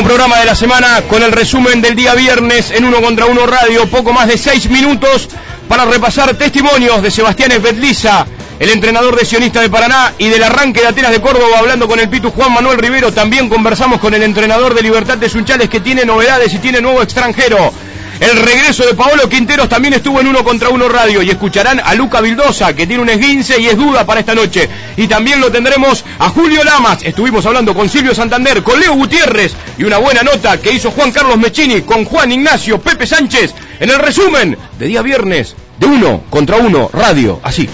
Último programa de la semana con el resumen del día viernes en Uno contra Uno Radio. Poco más de seis minutos para repasar testimonios de Sebastián Esbetliza, el entrenador de Sionista de Paraná y del arranque de Atenas de Córdoba, hablando con el Pitu Juan Manuel Rivero. También conversamos con el entrenador de Libertad de Sunchales que tiene novedades y tiene nuevo extranjero. El regreso de Paolo Quinteros también estuvo en uno contra uno radio y escucharán a Luca Vildosa que tiene un esguince y es duda para esta noche. Y también lo tendremos a Julio Lamas. Estuvimos hablando con Silvio Santander, con Leo Gutiérrez y una buena nota que hizo Juan Carlos Mechini con Juan Ignacio Pepe Sánchez en el resumen de día viernes de uno contra uno radio. Así.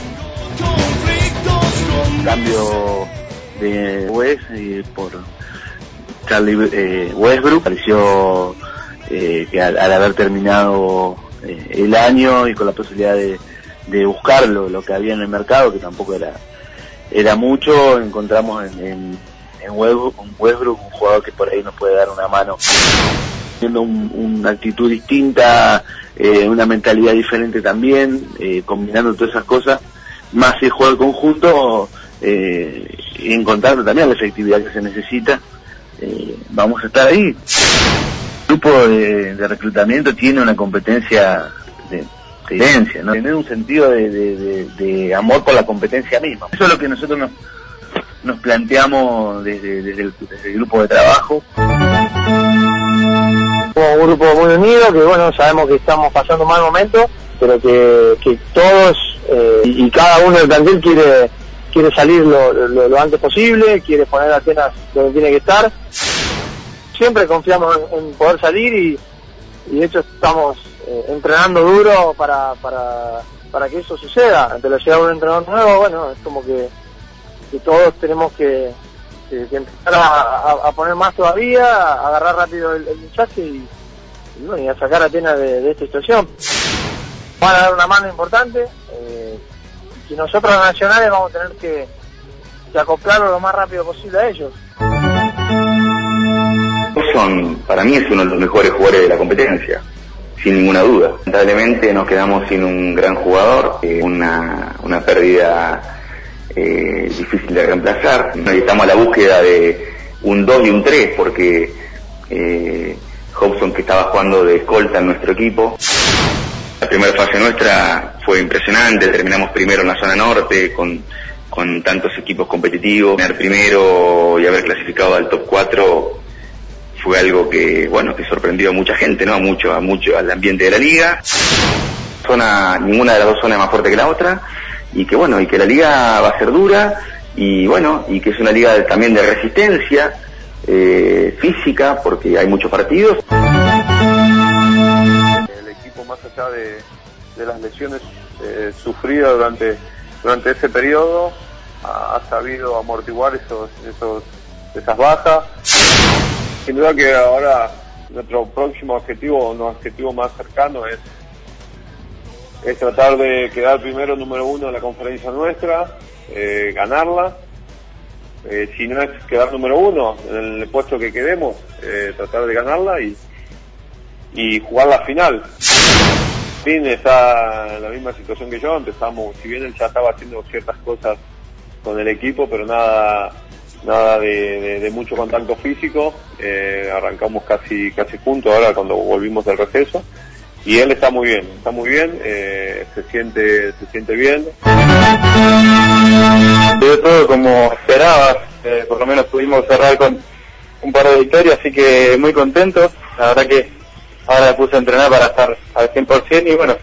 Cambio de West eh, por Charlie eh, Westbrook. Pareció eh, que al, haber terminado eh, el año y con la posibilidad de, de buscar lo, que había en el mercado, que tampoco era era mucho, encontramos en, en, en Westbrook, un jugador que por ahí nos puede dar una mano, teniendo una actitud distinta, eh, una mentalidad diferente también, combinando todas esas cosas, más el juego conjunto, y encontrando también la efectividad que se necesita, vamos a estar ahí grupo de, reclutamiento tiene una competencia de excelencia, ¿no? Tiene un sentido de, amor por la competencia misma. Eso es lo que nosotros nos, nos planteamos desde, el, grupo de trabajo. un grupo muy unido, que bueno, sabemos que estamos pasando un mal momento, pero que, todos eh, y cada uno del plantel quiere quiere salir lo, lo, antes posible, quiere poner Atenas donde tiene que estar siempre confiamos en, poder salir y, de hecho estamos eh, entrenando duro para, para, para que eso suceda. Ante la llegada de un entrenador nuevo, bueno, es como que, todos tenemos que, empezar a, poner más todavía, a agarrar rápido el, el muchacho y, y, a sacar a Atenas de, esta situación. Van a dar una mano importante eh, y nosotros los nacionales vamos a tener que, que acoplarlo lo más rápido posible a ellos son, para mí es uno de los mejores jugadores de la competencia, sin ninguna duda. Lamentablemente nos quedamos sin un gran jugador, eh, una, una pérdida eh, difícil de reemplazar. Estamos a la búsqueda de un 2 y un 3 porque eh, Hobson que estaba jugando de escolta en nuestro equipo. La primera fase nuestra fue impresionante, terminamos primero en la zona norte con, con tantos equipos competitivos. Tener primero y haber clasificado al top 4 fue algo que, bueno, que sorprendió a mucha gente, ¿no? A mucho, a mucho, al ambiente de la liga. Zona, ninguna de las dos zonas es más fuerte que la otra, y que bueno, y que la liga va a ser dura, y bueno, y que es una liga también de resistencia, eh, física, porque hay muchos partidos. El equipo, más allá de, las lesiones eh, sufridas durante, durante ese periodo, ha, sabido amortiguar esos, esos, esas bajas sin duda que ahora nuestro próximo objetivo, un objetivo más cercano es, es tratar de quedar primero número uno en la conferencia nuestra, eh, ganarla. Eh, si no es quedar número uno en el puesto que quedemos, eh, tratar de ganarla y, y jugar la final. Fin está en la misma situación que yo, empezamos, si bien él ya estaba haciendo ciertas cosas con el equipo, pero nada nada de, mucho contacto físico, eh, arrancamos casi casi juntos ahora cuando volvimos del receso y él está muy bien, está muy bien, eh, se siente se siente bien. De todo como esperaba, eh, por lo menos pudimos cerrar con un par de victorias, así que muy contentos, la verdad que ahora me puse a entrenar para estar al 100% y bueno,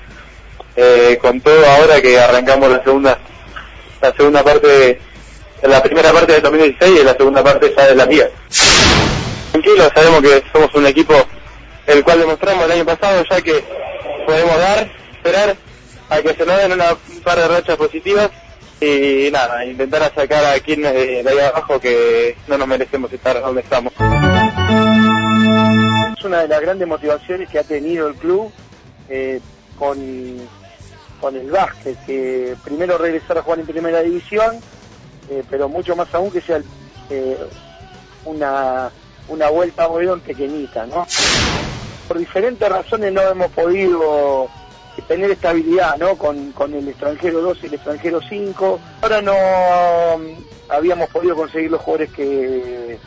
con todo ahora que arrancamos la segunda la segunda parte de la primera parte del 2016 y la segunda parte ya de la mía. Tranquilo, sabemos que somos un equipo el cual demostramos el año pasado ya que podemos dar, esperar a que se nos den una, un par de rachas positivas y nada, intentar sacar a quienes de, ahí abajo que no nos merecemos estar donde estamos. Es una de las grandes motivaciones que ha tenido el club eh, con, con el básquet, que primero regresar a jugar en primera división eh, pero mucho más aún que sea eh, una, una vuelta a Boedón pequeñita, ¿no? Por diferentes razones no hemos podido tener estabilidad, ¿no? Con, con el extranjero 2 y el extranjero 5. Ahora no mm, habíamos podido conseguir los jugadores que,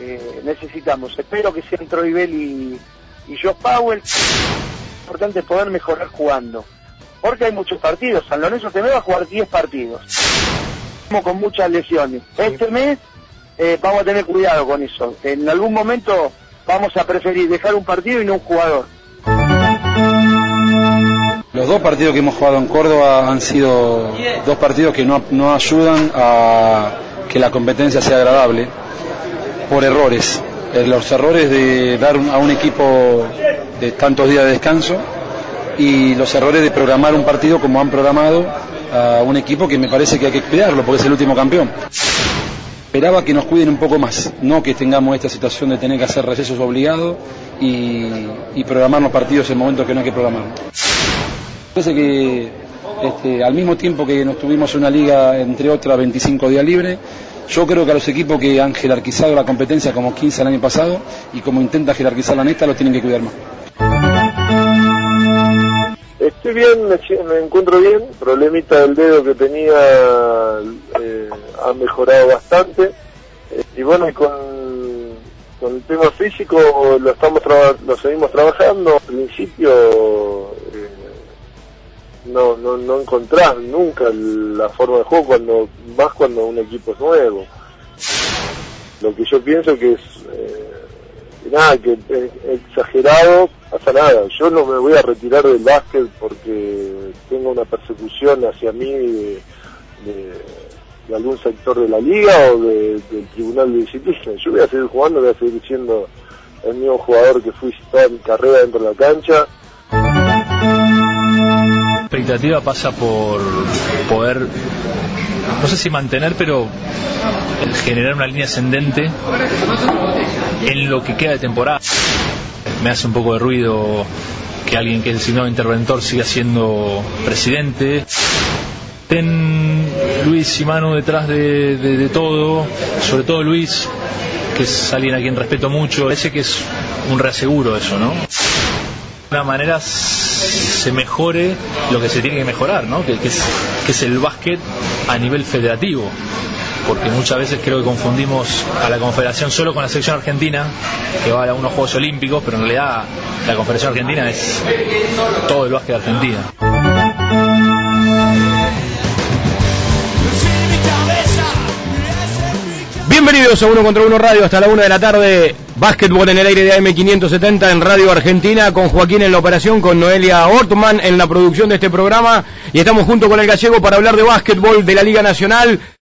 eh, necesitamos. Espero que sea Troibel y, y Josh Powell. Lo importante poder mejorar jugando. Porque hay muchos partidos. San Lorenzo te va a jugar 10 partidos. Con muchas lesiones. Este mes eh, vamos a tener cuidado con eso. En algún momento vamos a preferir dejar un partido y no un jugador. Los dos partidos que hemos jugado en Córdoba han sido dos partidos que no, no ayudan a que la competencia sea agradable por errores. Eh, Los errores de dar a un equipo de tantos días de descanso y los errores de programar un partido como han programado a un equipo que me parece que hay que cuidarlo porque es el último campeón. Esperaba que nos cuiden un poco más, no que tengamos esta situación de tener que hacer recesos obligados y, programar los partidos en momentos que no hay que programarlos. Parece que este, al mismo tiempo que nos tuvimos una liga, entre otras, 25 días libres, yo creo que a los equipos que han jerarquizado la competencia como 15 el año pasado y como intenta jerarquizar la neta, los tienen que cuidar más. Bien, me, me encuentro bien. Problemita del dedo que tenía eh, ha mejorado bastante. Eh, y bueno, con, con el tema físico lo estamos lo seguimos trabajando. Al principio eh, no, no, no encontrás nunca la forma de juego cuando más cuando un equipo es nuevo. Lo que yo pienso que es eh, nada, que exagerado, pasa nada. Yo no me voy a retirar del básquet porque tengo una persecución hacia mí de, algún sector de la liga o de- del tribunal de disciplina. Yo voy a seguir jugando, voy a seguir siendo el mismo jugador que fui toda mi carrera dentro de la cancha. La expectativa pasa por poder, no sé si mantener, pero generar una línea ascendente en lo que queda de temporada. Me hace un poco de ruido que alguien que es designado interventor siga siendo presidente. Ten Luis y Manu detrás de, de- todo, sobre todo Luis, que es alguien a quien respeto mucho. Parece que es un reaseguro eso, ¿no? de alguna manera se mejore lo que se tiene que mejorar, ¿no? que es, que es el básquet a nivel federativo. Porque muchas veces creo que confundimos a la Confederación solo con la selección argentina, que va a unos Juegos Olímpicos, pero en realidad la Confederación Argentina es todo el básquet de Argentina. Bienvenidos a Uno contra Uno Radio hasta la una de la tarde. Básquetbol en el aire de AM570 en Radio Argentina con Joaquín en la operación, con Noelia Ortman en la producción de este programa y estamos junto con el gallego para hablar de básquetbol de la Liga Nacional.